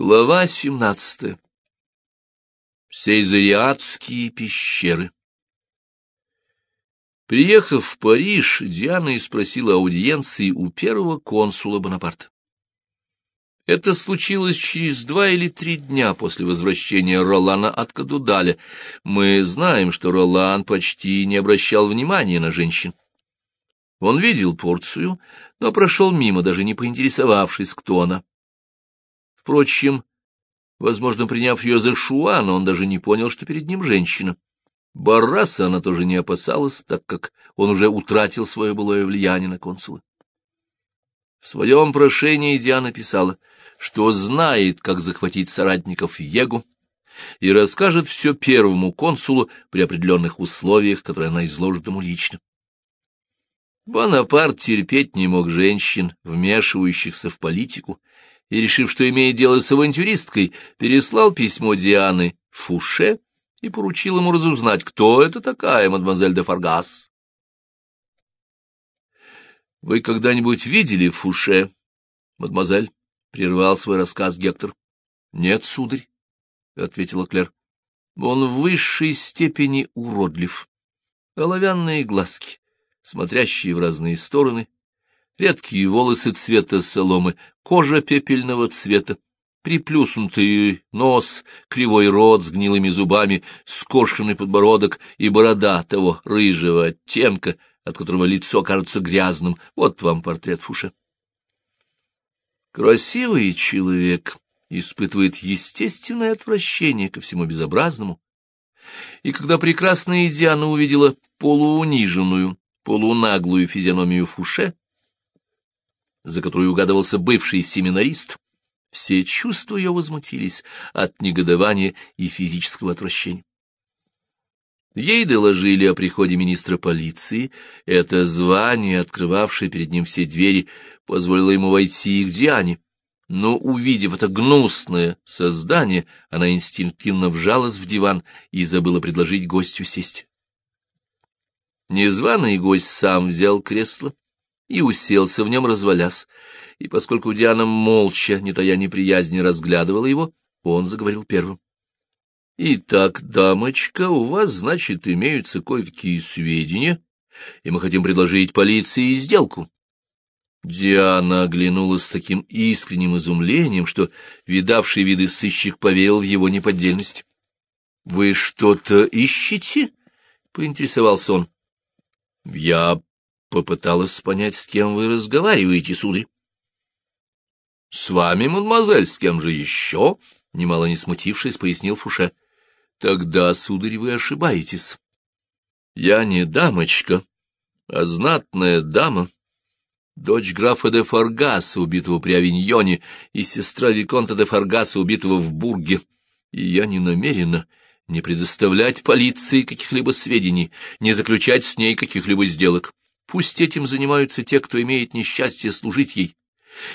Глава семнадцатая. Сейзариатские пещеры. Приехав в Париж, Диана спросила аудиенции у первого консула Бонапарта. Это случилось через два или три дня после возвращения Ролана от Кадудаля. Мы знаем, что Ролан почти не обращал внимания на женщин. Он видел порцию, но прошел мимо, даже не поинтересовавшись, кто она. Впрочем, возможно, приняв ее за Шуана, он даже не понял, что перед ним женщина. Барраса она тоже не опасалась, так как он уже утратил свое былое влияние на консула. В своем прошении Диана писала, что знает, как захватить соратников Егу, и расскажет все первому консулу при определенных условиях, которые она изложит ему лично. Бонапарт терпеть не мог женщин, вмешивающихся в политику, и, решив, что имеет дело с авантюристкой, переслал письмо Дианы Фуше и поручил ему разузнать, кто это такая мадемуазель де Фаргас. — Вы когда-нибудь видели Фуше, мадемуазель? — прервал свой рассказ Гектор. — Нет, сударь, — ответила Клер. — Он в высшей степени уродлив. Оловянные глазки, смотрящие в разные стороны, редкие волосы цвета соломы, кожа пепельного цвета, приплюснутый нос, кривой рот с гнилыми зубами, скошенный подбородок и борода того рыжего оттенка, от которого лицо кажется грязным. Вот вам портрет Фуше. Красивый человек испытывает естественное отвращение ко всему безобразному, и когда прекрасная Диана увидела полууниженную, полунаглую физиономию Фуше, за которой угадывался бывший семинарист, все чувства ее возмутились от негодования и физического отвращения. Ей доложили о приходе министра полиции. Это звание, открывавшее перед ним все двери, позволило ему войти к Диане. Но, увидев это гнусное создание, она инстинктивно вжалась в диван и забыла предложить гостю сесть. Незваный гость сам взял кресло, и уселся в нем, развалясь. И поскольку Диана молча, не тая неприязни, разглядывала его, он заговорил первым. — Итак, дамочка, у вас, значит, имеются кое-какие сведения, и мы хотим предложить полиции сделку. Диана оглянулась с таким искренним изумлением, что видавший виды сыщик поверил в его неподдельность. — Вы что-то ищете? — поинтересовался он. — Я Попыталась понять, с кем вы разговариваете, сударь. — С вами, мадемуазель, с кем же еще? — немало не смутившись, пояснил Фуше. — Тогда, сударь, вы ошибаетесь. Я не дамочка, а знатная дама, дочь графа де Фаргаса, убитого при Авиньоне, и сестра Виконта де Фаргаса, убитого в Бурге. И я не намерена не предоставлять полиции каких-либо сведений, не заключать с ней каких-либо сделок. Пусть этим занимаются те, кто имеет несчастье служить ей.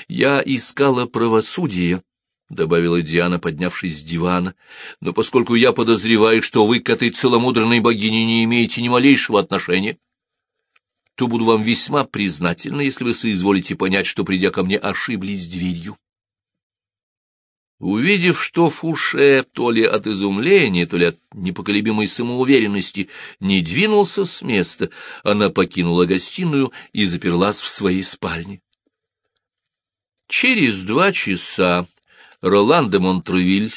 Я искала правосудие, — добавила Диана, поднявшись с дивана, — но поскольку я подозреваю, что вы к этой целомудренной богине не имеете ни малейшего отношения, то буду вам весьма признательна, если вы соизволите понять, что, придя ко мне, ошиблись дверью. Увидев, что Фуше то ли от изумления, то ли от непоколебимой самоуверенности не двинулся с места, она покинула гостиную и заперлась в своей спальне. Через два часа Ролан де Монтревиль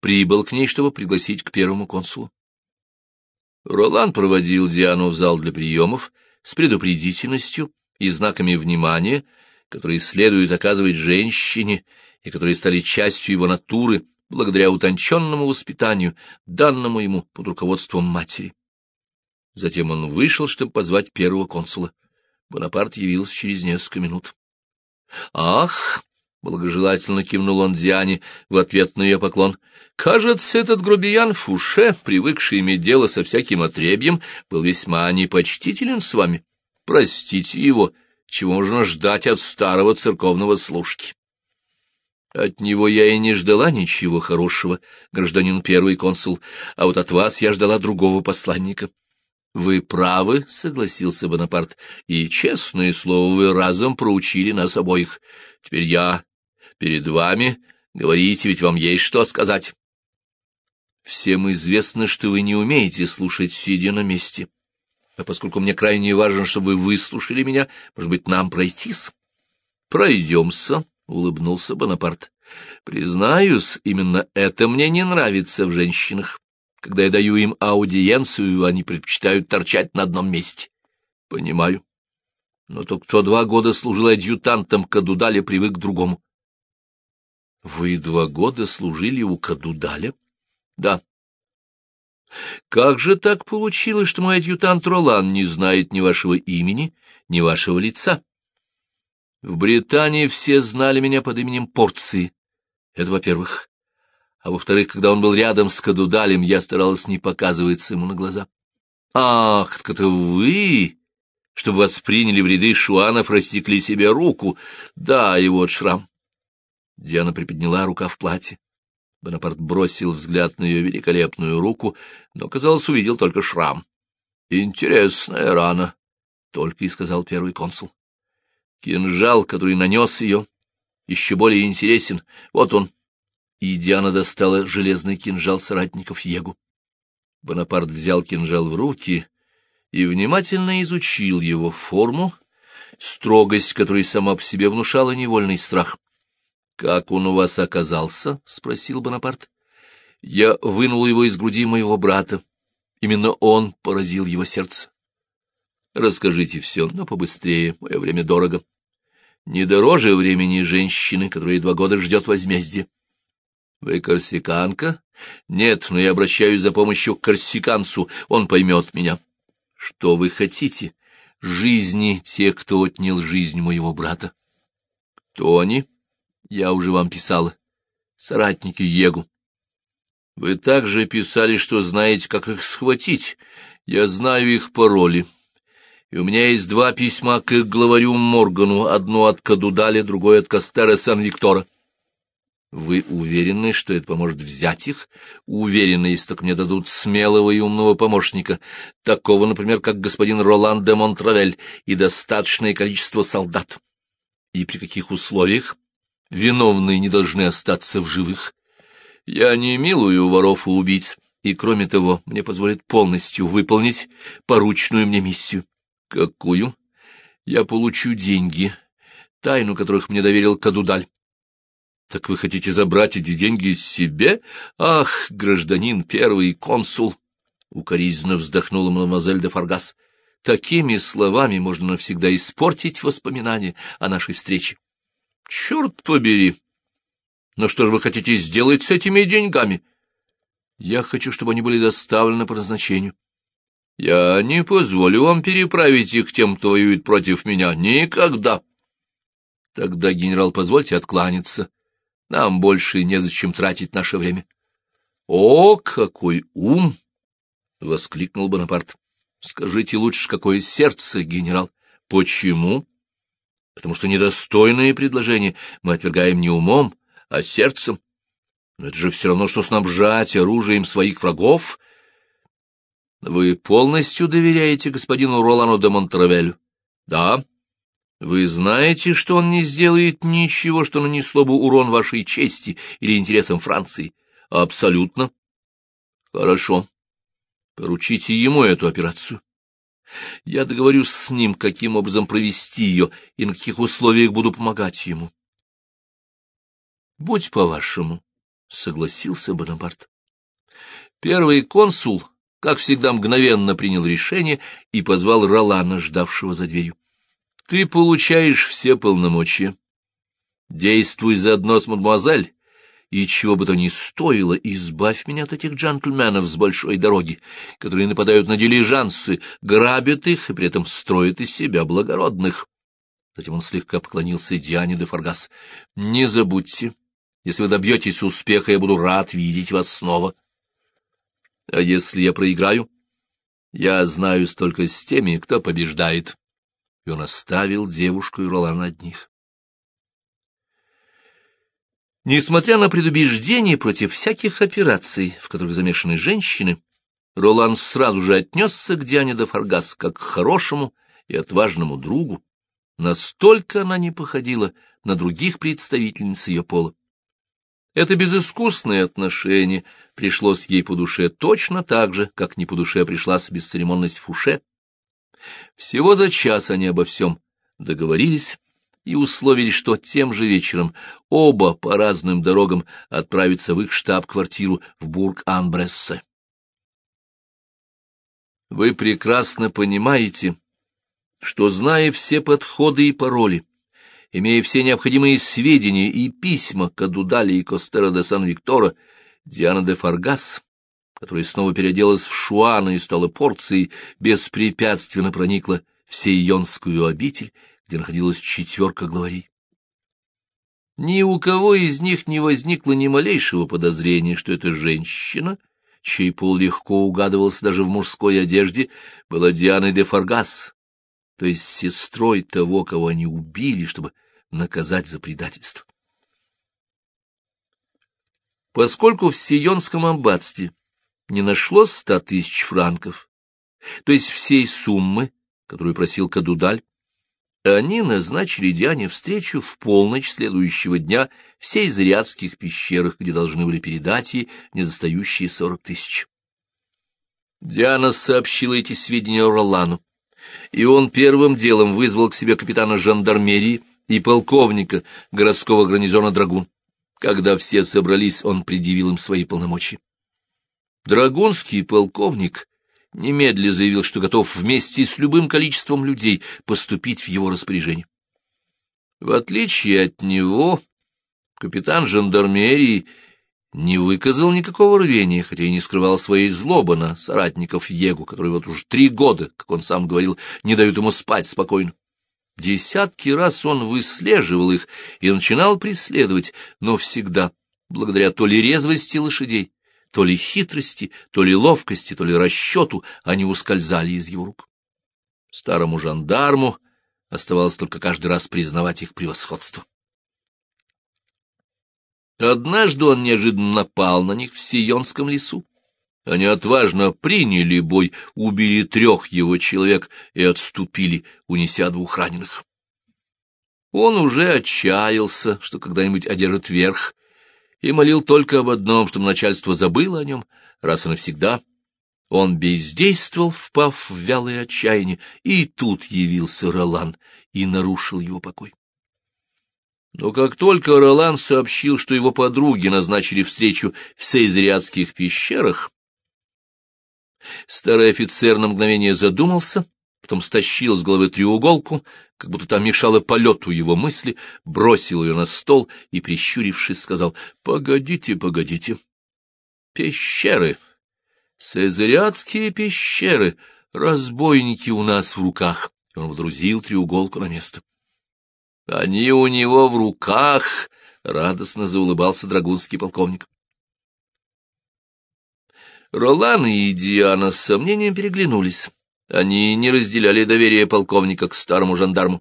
прибыл к ней, чтобы пригласить к первому консулу. Ролан проводил Диану в зал для приемов с предупредительностью и знаками внимания, которые следует оказывать женщине, и которые стали частью его натуры благодаря утонченному воспитанию, данному ему под руководством матери. Затем он вышел, чтобы позвать первого консула. Бонапарт явился через несколько минут. «Ах!» — благожелательно кивнул он Диане в ответ на ее поклон. «Кажется, этот грубиян Фуше, привыкший иметь дело со всяким отребьем, был весьма непочтителен с вами. Простите его, чего можно ждать от старого церковного служки». От него я и не ждала ничего хорошего, гражданин первый консул, а вот от вас я ждала другого посланника. — Вы правы, — согласился Бонапарт, — и, честное слово, вы разом проучили нас обоих. Теперь я перед вами Говорите, ведь вам есть что сказать. Всем известно, что вы не умеете слушать, сидя на месте. А поскольку мне крайне важно, чтобы вы выслушали меня, может быть, нам пройтись? Пройдемся, — улыбнулся Бонапарт. Признаюсь, именно это мне не нравится в женщинах. Когда я даю им аудиенцию, они предпочитают торчать на одном месте. Понимаю. Но тот, кто два года служил адъютантом Кадудаля, привык к другому. Вы два года служили у Кадудаля? Да. Как же так получилось, что мой адъютант Ролан не знает ни вашего имени, ни вашего лица? В Британии все знали меня под именем Порции. Это во-первых. А во-вторых, когда он был рядом с Кадудалем, я старалась не показываться ему на глаза. Ах, так это вы! Чтобы вас приняли в ряды шуанов, рассекли себе руку. Да, и вот шрам. Диана приподняла рука в платье. Бонапарт бросил взгляд на ее великолепную руку, но, казалось, увидел только шрам. — Интересная рана, — только и сказал первый консул. Кинжал, который нанес ее, еще более интересен. Вот он. И Диана достала железный кинжал соратников Егу. Бонапарт взял кинжал в руки и внимательно изучил его форму, строгость которой сама по себе внушала невольный страх. — Как он у вас оказался? — спросил Бонапарт. — Я вынул его из груди моего брата. Именно он поразил его сердце. — Расскажите все, но побыстрее, мое время дорого. Не дороже времени женщины, которая два года ждет возмездия. — Вы корсиканка? — Нет, но я обращаюсь за помощью к корсиканцу, он поймет меня. — Что вы хотите? — Жизни тех, кто отнял жизнь моего брата. — Кто они? — я уже вам писала. Соратники Егу. Вы также писали, что знаете, как их схватить. Я знаю их пароли. И у меня есть два письма к их главарю Моргану, одно от Кадудаля, другое от Кастера Сан-Виктора. Вы уверены, что это поможет взять их? Уверены, если только мне дадут смелого и умного помощника, такого, например, как господин Ролан де Монтравель, и достаточное количество солдат. И при каких условиях? виновные не должны остаться в живых. Я не милую воров и убийц, и, кроме того, мне позволит полностью выполнить порученную мне миссию. Какую? Я получу деньги, тайну которых мне доверил Кадудаль. Так вы хотите забрать эти деньги себе? Ах, гражданин первый консул! Укоризненно вздохнула мадемуазель де Фаргас. Такими словами можно навсегда испортить воспоминания о нашей встрече. Черт побери! Но что же вы хотите сделать с этими деньгами? Я хочу, чтобы они были доставлены по назначению. Я не позволю вам переправить их тем, кто воюет против меня. Никогда. Тогда, генерал, позвольте откланяться. Нам больше незачем тратить наше время. О, какой ум! — воскликнул Бонапарт. — Скажите лучше, какое сердце, генерал. Почему? потому что недостойные предложения мы отвергаем не умом, а сердцем. Но это же все равно, что снабжать оружием своих врагов. Вы полностью доверяете господину Ролану де Монтравелю? Да. Вы знаете, что он не сделает ничего, что нанесло бы урон вашей чести или интересам Франции? Абсолютно. Хорошо. Поручите ему эту операцию. Я договорюсь с ним, каким образом провести ее и на каких условиях буду помогать ему. — Будь по-вашему, — согласился Бонапарт. Первый консул, как всегда, мгновенно принял решение и позвал Ролана, ждавшего за дверью. — Ты получаешь все полномочия. Действуй заодно с мадемуазель и чего бы то ни стоило, избавь меня от этих джентльменов с большой дороги, которые нападают на дилижансы, грабят их и при этом строят из себя благородных. Затем он слегка поклонился Диане де Фаргас. — Не забудьте, если вы добьетесь успеха, я буду рад видеть вас снова. — А если я проиграю? — Я знаю столько с теми, кто побеждает. И он оставил девушку и Ролана одних. Несмотря на предубеждение против всяких операций, в которых замешаны женщины, Ролан сразу же отнесся к Диане де Фаргас как к хорошему и отважному другу. Настолько она не походила на других представительниц ее пола. Это безыскусное отношение пришлось ей по душе точно так же, как не по душе пришлась бесцеремонность Фуше. Всего за час они обо всем договорились и условились, что тем же вечером оба по разным дорогам отправятся в их штаб-квартиру в Бург-Ан-Брессе. Вы прекрасно понимаете, что, зная все подходы и пароли, имея все необходимые сведения и письма Кадудали и Костера де Сан-Виктора, Диана де Фаргас, которая снова переоделась в шуана и стала порцией, беспрепятственно проникла в Сейонскую обитель, где находилась четверка главарей. Ни у кого из них не возникло ни малейшего подозрения, что эта женщина, чей пол легко угадывался даже в мужской одежде, была Дианой де Фаргас, то есть сестрой того, кого они убили, чтобы наказать за предательство. Поскольку в Сионском аббатстве не нашлось ста тысяч франков, то есть всей суммы, которую просил Кадудаль, они назначили Диане встречу в полночь следующего дня в Сейзрядских пещерах, где должны были передать ей недостающие сорок тысяч. Диана сообщила эти сведения Ролану, и он первым делом вызвал к себе капитана жандармерии и полковника городского гарнизона Драгун. Когда все собрались, он предъявил им свои полномочия. Драгунский полковник немедля заявил, что готов вместе с любым количеством людей поступить в его распоряжение. В отличие от него, капитан жандармерии не выказал никакого рвения, хотя и не скрывал своей злобы на соратников Егу, которые вот уже три года, как он сам говорил, не дают ему спать спокойно. Десятки раз он выслеживал их и начинал преследовать, но всегда, благодаря то ли резвости лошадей, то ли хитрости, то ли ловкости, то ли расчету, они ускользали из его рук. Старому жандарму оставалось только каждый раз признавать их превосходство. Однажды он неожиданно напал на них в Сионском лесу. Они отважно приняли бой, убили трех его человек и отступили, унеся двух раненых. Он уже отчаялся, что когда-нибудь одержит верх, и молил только об одном, чтобы начальство забыло о нем раз и навсегда. Он бездействовал, впав в вялое отчаяние, и тут явился Ролан и нарушил его покой. Но как только Ролан сообщил, что его подруги назначили встречу в Сейзриадских пещерах, старый офицер на мгновение задумался, потом стащил с головы треуголку, как будто там мешало полету его мысли, бросил ее на стол и, прищурившись, сказал, — Погодите, погодите. Пещеры, Цезариатские пещеры, разбойники у нас в руках. Он водрузил треуголку на место. — Они у него в руках! — радостно заулыбался драгунский полковник. Ролан и Диана с сомнением переглянулись. Они не разделяли доверие полковника к старому жандарму.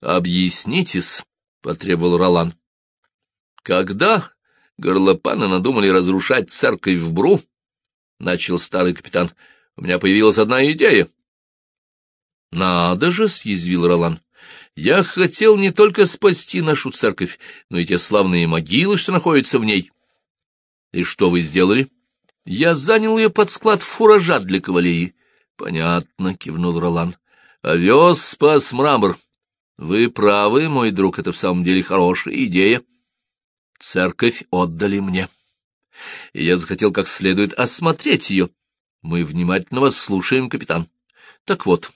«Объяснитесь», — потребовал Ролан. «Когда горлопаны надумали разрушать церковь в Бру?» — начал старый капитан. «У меня появилась одна идея». «Надо же», — съязвил Ролан. «Я хотел не только спасти нашу церковь, но и те славные могилы, что находятся в ней». «И что вы сделали?» «Я занял ее под склад фуража для кавалерии». — Понятно, — кивнул Ролан. — Овес спас мрамор. Вы правы, мой друг, это в самом деле хорошая идея. Церковь отдали мне. И я захотел как следует осмотреть ее. Мы внимательно вас слушаем, капитан. Так вот,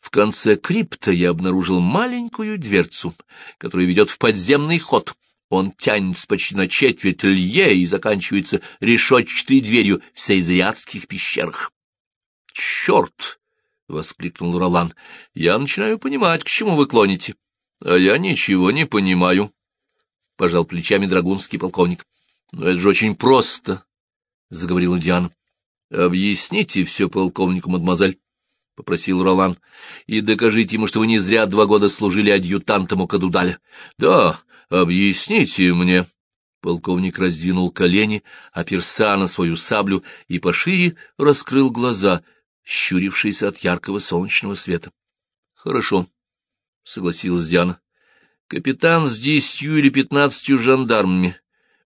в конце крипта я обнаружил маленькую дверцу, которая ведет в подземный ход. Он тянется почти на четверть лье и заканчивается решетчатой дверью в сейзриатских пещерах. Черт! — воскликнул Ролан. — Я начинаю понимать, к чему вы клоните. — А я ничего не понимаю, — пожал плечами драгунский полковник. — Но это же очень просто, — заговорила Диана. — Объясните все полковнику, мадемуазель, — попросил Ролан, — и докажите ему, что вы не зря два года служили адъютантом у Кадудаля. — Да, объясните мне. Полковник раздвинул колени, оперся на свою саблю и пошире раскрыл глаза — щурившийся от яркого солнечного света. — Хорошо, — согласилась Диана. — Капитан с десятью или пятнадцатью жандармами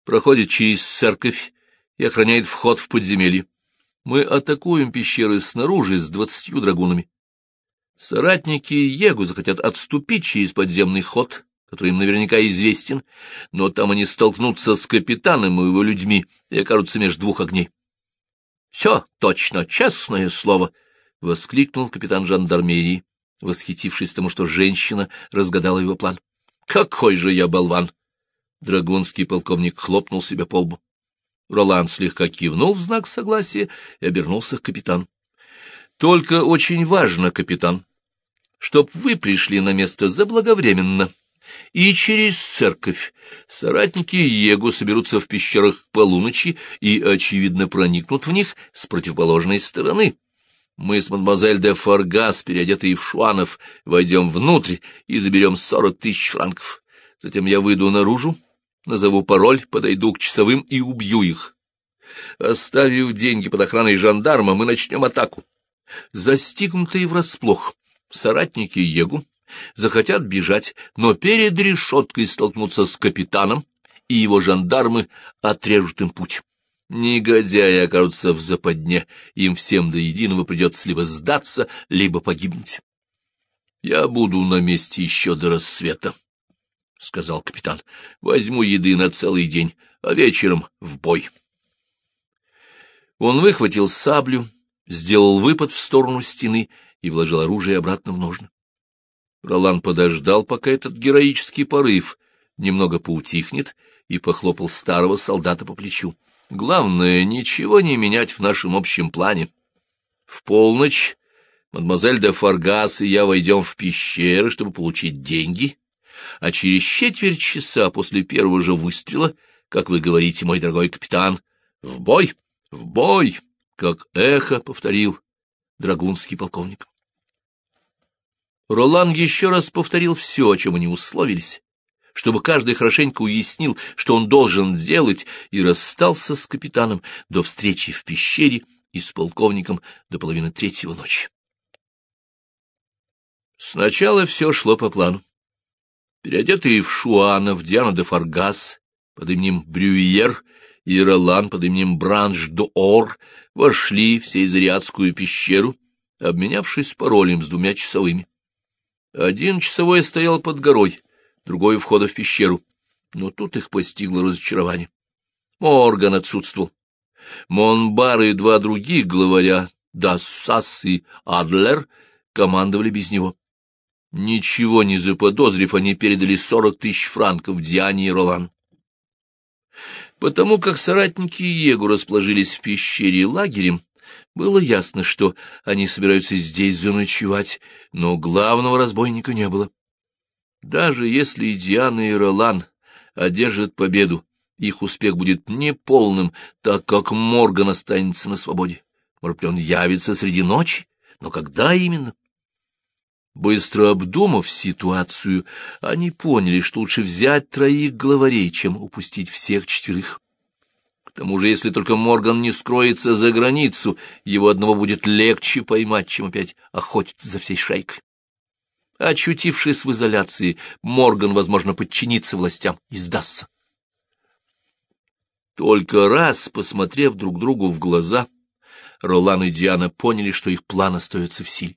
проходит через церковь и охраняет вход в подземелье. Мы атакуем пещеры снаружи с двадцатью драгунами. Соратники Егу захотят отступить через подземный ход, который им наверняка известен, но там они столкнутся с капитаном и его людьми и окажутся между двух огней. — Все точно, честное слово! — воскликнул капитан жандармерии, восхитившись тому, что женщина разгадала его план. — Какой же я болван! Драгунский полковник хлопнул себя по лбу. Роланд слегка кивнул в знак согласия и обернулся к капитану. — Только очень важно, капитан, чтоб вы пришли на место заблаговременно. И через церковь соратники Егу соберутся в пещерах к полуночи и, очевидно, проникнут в них с противоположной стороны. Мы с мадемуазель де Фаргас, переодетые в шуанов, войдем внутрь и заберем сорок тысяч франков. Затем я выйду наружу, назову пароль, подойду к часовым и убью их. Оставив деньги под охраной жандарма, мы начнем атаку. Застигнутые врасплох, соратники Егу захотят бежать, но перед решеткой столкнутся с капитаном, и его жандармы отрежут им путь. Негодяи окажутся в западне, им всем до единого придется либо сдаться, либо погибнуть. — Я буду на месте еще до рассвета, — сказал капитан. — Возьму еды на целый день, а вечером в бой. Он выхватил саблю, сделал выпад в сторону стены и вложил оружие обратно в ножны. Ролан подождал, пока этот героический порыв немного поутихнет, и похлопал старого солдата по плечу. Главное, ничего не менять в нашем общем плане. В полночь мадемуазель де Фаргас и я войдем в пещеры, чтобы получить деньги, а через четверть часа после первого же выстрела, как вы говорите, мой дорогой капитан, в бой, в бой, как эхо повторил драгунский полковник. Ролан еще раз повторил все, о чем они условились, чтобы каждый хорошенько уяснил, что он должен делать, и расстался с капитаном до встречи в пещере и с полковником до половины третьего ночи. Сначала все шло по плану. Переодетые в Шуанов Диана де Фаргас под именем Брюйер и Ролан под именем Бранш-до-Ор вошли в Сейзариадскую пещеру, обменявшись паролем с двумя часовыми. Один часовой стоял под горой, другой у входа в пещеру, но тут их постигло разочарование. Морган отсутствовал. Монбар и два других главаря, Дассас и Адлер, командовали без него. Ничего не заподозрив, они передали сорок тысяч франков Диане и Ролан. Потому как соратники Егу расположились в пещере лагерем, было ясно, что они собираются здесь заночевать, но главного разбойника не было. Даже если Диана и Ролан одержат победу, их успех будет неполным, так как Морган останется на свободе. Может быть, он явится среди ночи? Но когда именно? Быстро обдумав ситуацию, они поняли, что лучше взять троих главарей, чем упустить всех четверых. К тому же, если только Морган не скроется за границу, его одного будет легче поймать, чем опять охотиться за всей шайкой. Очутившись в изоляции, Морган, возможно, подчинится властям и сдастся. Только раз, посмотрев друг другу в глаза, Ролан и Диана поняли, что их план остается в силе.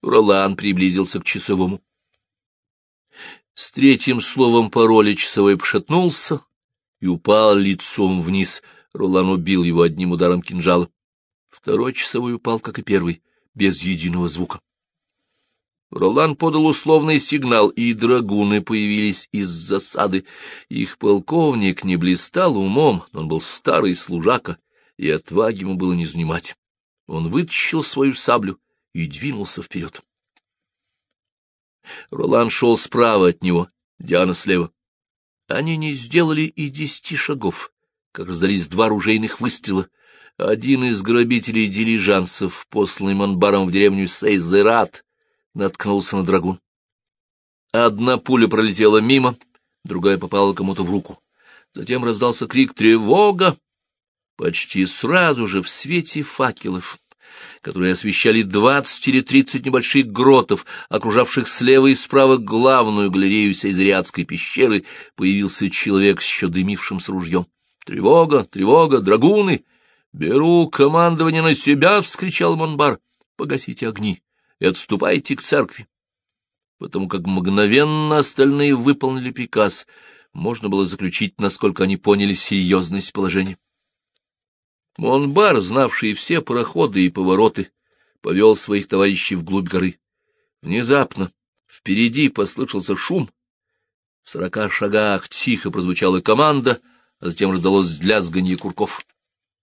Ролан приблизился к часовому. С третьим словом пароля часовой пошатнулся, и упал лицом вниз. Ролан убил его одним ударом кинжала. Второй часовой упал, как и первый, без единого звука. Ролан подал условный сигнал, и драгуны появились из засады. Их полковник не блистал умом, он был старый служака, и отваги ему было не занимать. Он вытащил свою саблю и двинулся вперед. Ролан шел справа от него, Диана слева. Они не сделали и десяти шагов, как раздались два ружейных выстрела. Один из грабителей дилижансов, посланный Манбаром в деревню Сейзерат, наткнулся на драгун. Одна пуля пролетела мимо, другая попала кому-то в руку. Затем раздался крик «Тревога!». Почти сразу же в свете факелов которые освещали двадцать или тридцать небольших гротов, окружавших слева и справа главную галерею Сейзриадской пещеры, появился человек с еще дымившимся ружьем. «Тревога! Тревога! Драгуны!» «Беру командование на себя!» — вскричал Монбар. «Погасите огни и отступайте к церкви». Потому как мгновенно остальные выполнили приказ, можно было заключить, насколько они поняли серьезность положения. Монбар, знавший все проходы и повороты, повел своих товарищей вглубь горы. Внезапно впереди послышался шум. В сорока шагах тихо прозвучала команда, а затем раздалось лязганье курков.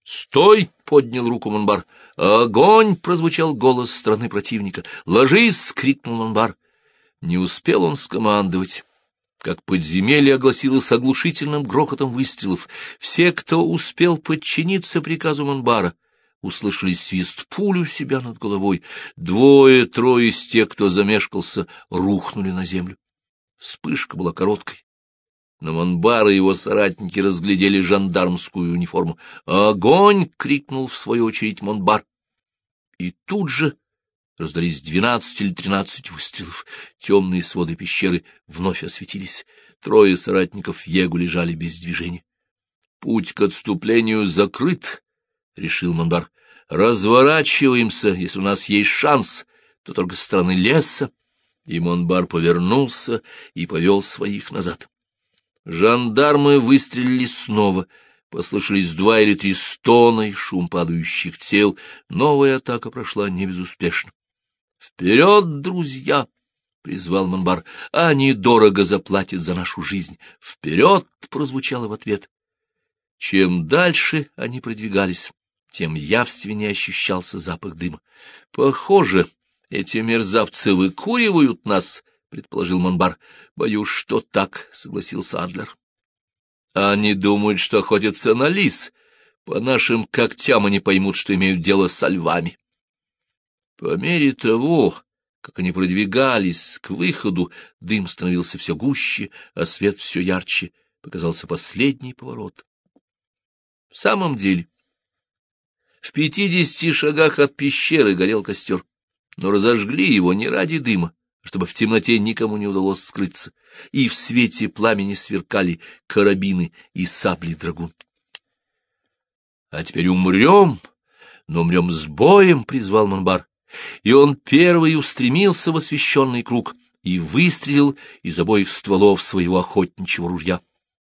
«Стой!» — поднял руку Монбар. «Огонь!» — прозвучал голос стороны противника. «Ложись!» — крикнул Монбар. Не успел он скомандовать как подземелье огласилось оглушительным грохотом выстрелов. Все, кто успел подчиниться приказу Монбара, услышали свист пуль у себя над головой. Двое-трое из тех, кто замешкался, рухнули на землю. Вспышка была короткой. Но Монбар и его соратники разглядели жандармскую униформу. «Огонь!» — крикнул в свою очередь Монбар. И тут же Раздались двенадцать или тринадцать выстрелов. Темные своды пещеры вновь осветились. Трое соратников Егу лежали без движения. — Путь к отступлению закрыт, — решил Монбар. — Разворачиваемся, если у нас есть шанс, то только со стороны леса. И Монбар повернулся и повел своих назад. Жандармы выстрелили снова. Послышались два или три стона и шум падающих тел. Новая атака прошла не безуспешно. «Вперед, друзья!» — призвал Монбар. «Они дорого заплатят за нашу жизнь!» «Вперед!» — прозвучало в ответ. Чем дальше они продвигались, тем явственнее ощущался запах дыма. «Похоже, эти мерзавцы выкуривают нас!» — предположил Монбар. «Боюсь, что так», — согласился Адлер. «Они думают, что охотятся на лис. По нашим когтям они поймут, что имеют дело со львами». По мере того, как они продвигались к выходу, дым становился все гуще, а свет все ярче. Показался последний поворот. В самом деле, в пятидесяти шагах от пещеры горел костер, но разожгли его не ради дыма, а чтобы в темноте никому не удалось скрыться, и в свете пламени сверкали карабины и сабли драгун. — А теперь умрем, но умрем с боем, — призвал Монбар и он первый устремился в освещенный круг и выстрелил из обоих стволов своего охотничьего ружья.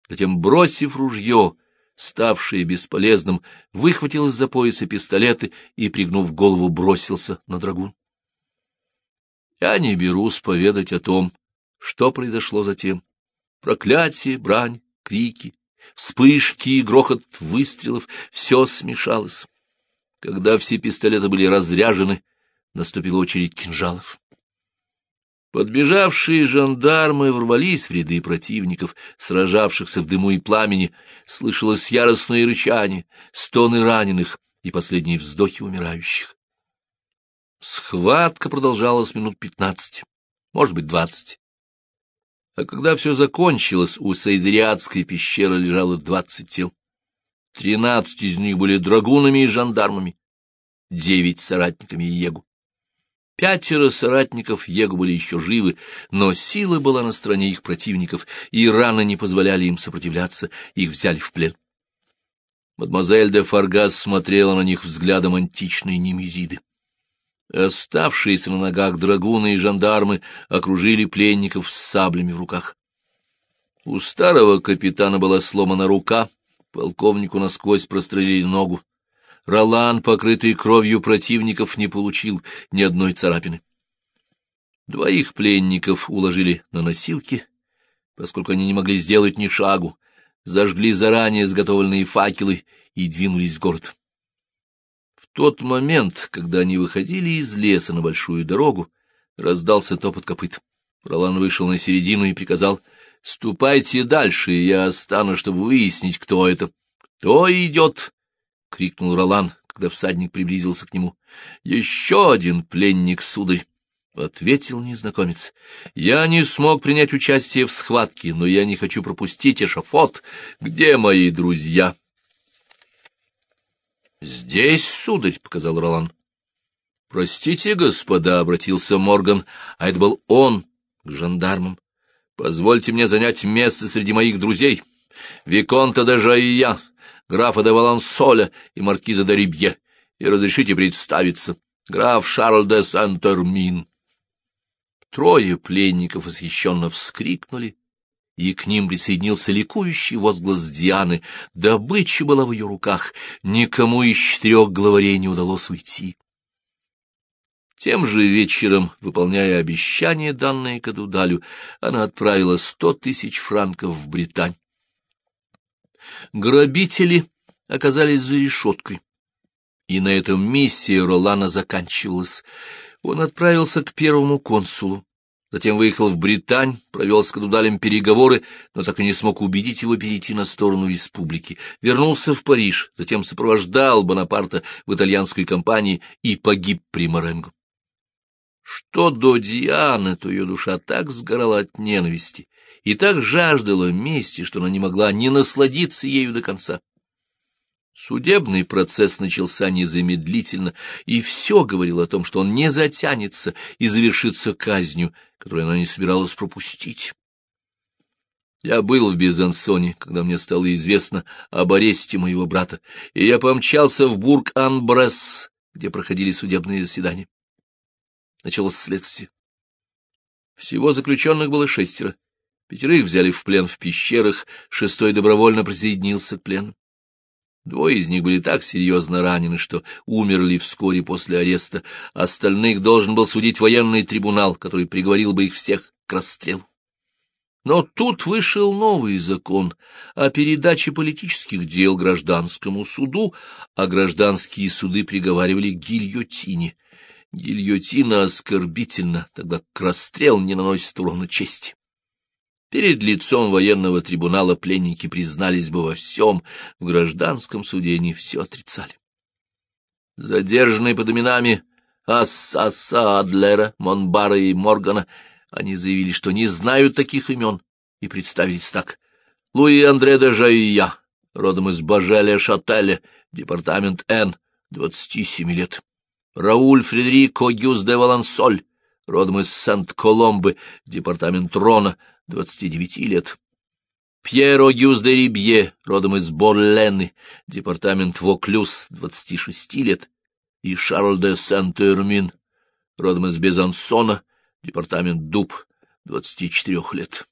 Затем, бросив ружье, ставшее бесполезным, выхватил из-за пояса пистолеты и, пригнув голову, бросился на драгун. Я не берусь поведать о том, что произошло затем. Проклятие, брань, крики, вспышки и грохот выстрелов — все смешалось. Когда все пистолеты были разряжены, наступила очередь кинжалов. Подбежавшие жандармы ворвались в ряды противников, сражавшихся в дыму и пламени, слышалось яростное рычание, стоны раненых и последние вздохи умирающих. Схватка продолжалась минут пятнадцать, может быть, двадцать. А когда все закончилось, у Сайзериадской пещеры лежало двадцать тел. Тринадцать из них были драгунами и жандармами, девять — соратниками Егу. Пятеро соратников Егу были еще живы, но сила была на стороне их противников, и раны не позволяли им сопротивляться, их взяли в плен. Мадемуазель де Фаргас смотрела на них взглядом античной немезиды. Оставшиеся на ногах драгуны и жандармы окружили пленников с саблями в руках. У старого капитана была сломана рука, полковнику насквозь прострелили ногу. Ролан, покрытый кровью противников, не получил ни одной царапины. Двоих пленников уложили на носилки, поскольку они не могли сделать ни шагу, зажгли заранее изготовленные факелы и двинулись в город. В тот момент, когда они выходили из леса на большую дорогу, раздался топот копыт. Ролан вышел на середину и приказал, — Ступайте дальше, я остану, чтобы выяснить, кто это. — Кто идет? — крикнул Ролан, когда всадник приблизился к нему. — Еще один пленник, сударь! — ответил незнакомец. — Я не смог принять участие в схватке, но я не хочу пропустить эшафот. Где мои друзья? — Здесь, сударь, — показал Ролан. «Простите, господа», — обратился Морган, а это был он к жандармам. «Позвольте мне занять место среди моих друзей, Виконта де Жайя, графа де Валансоля и маркиза де Рибье, и разрешите представиться, граф Шарль де Сент-Эрмин». Трое пленников восхищенно вскрикнули, и к ним присоединился ликующий возглас Дианы. Добыча была в ее руках, никому из четырех главарей не удалось уйти. Тем же вечером, выполняя обещание, данное Кадудалю, она отправила сто тысяч франков в Британь. Грабители оказались за решеткой, и на этом миссия Ролана заканчивалась. Он отправился к первому консулу, затем выехал в Британь, провел с Кадудалем переговоры, но так и не смог убедить его перейти на сторону республики. Вернулся в Париж, затем сопровождал Бонапарта в итальянской кампании и погиб при Маренго. Что до Дианы, то ее душа так сгорала от ненависти и так жаждала мести, что она не могла не насладиться ею до конца. Судебный процесс начался незамедлительно, и все говорило о том, что он не затянется и завершится казнью, которую она не собиралась пропустить. Я был в Безансоне, когда мне стало известно об аресте моего брата, и я помчался в Бург-Ан-Бресс, где проходили судебные заседания началось следствие. Всего заключенных было шестеро. Пятерых взяли в плен в пещерах, шестой добровольно присоединился к плену. Двое из них были так серьезно ранены, что умерли вскоре после ареста. Остальных должен был судить военный трибунал, который приговорил бы их всех к расстрелу. Но тут вышел новый закон о передаче политических дел гражданскому суду, а гражданские суды приговаривали к гильотине. Гильотина оскорбительна, тогда к расстрел не наносит урона чести. Перед лицом военного трибунала пленники признались бы во всем, в гражданском суде они все отрицали. Задержанные под именами Ассаса, Адлера, Монбара и Моргана, они заявили, что не знают таких имен, и представились так. Луи Андре де Жайя, родом из Бажеля Шателя, департамент Н, двадцати семи лет. Рауль Фредерико Гюс де Валансоль, родом из Сент-Коломбы, департамент Рона, 29 лет. Пьеро Гюс де Рибье, родом из Борлены, департамент Воклюс, 26 лет. И Шарль де Сент-Эрмин, родом из Безансона, департамент Дуб, 24 лет.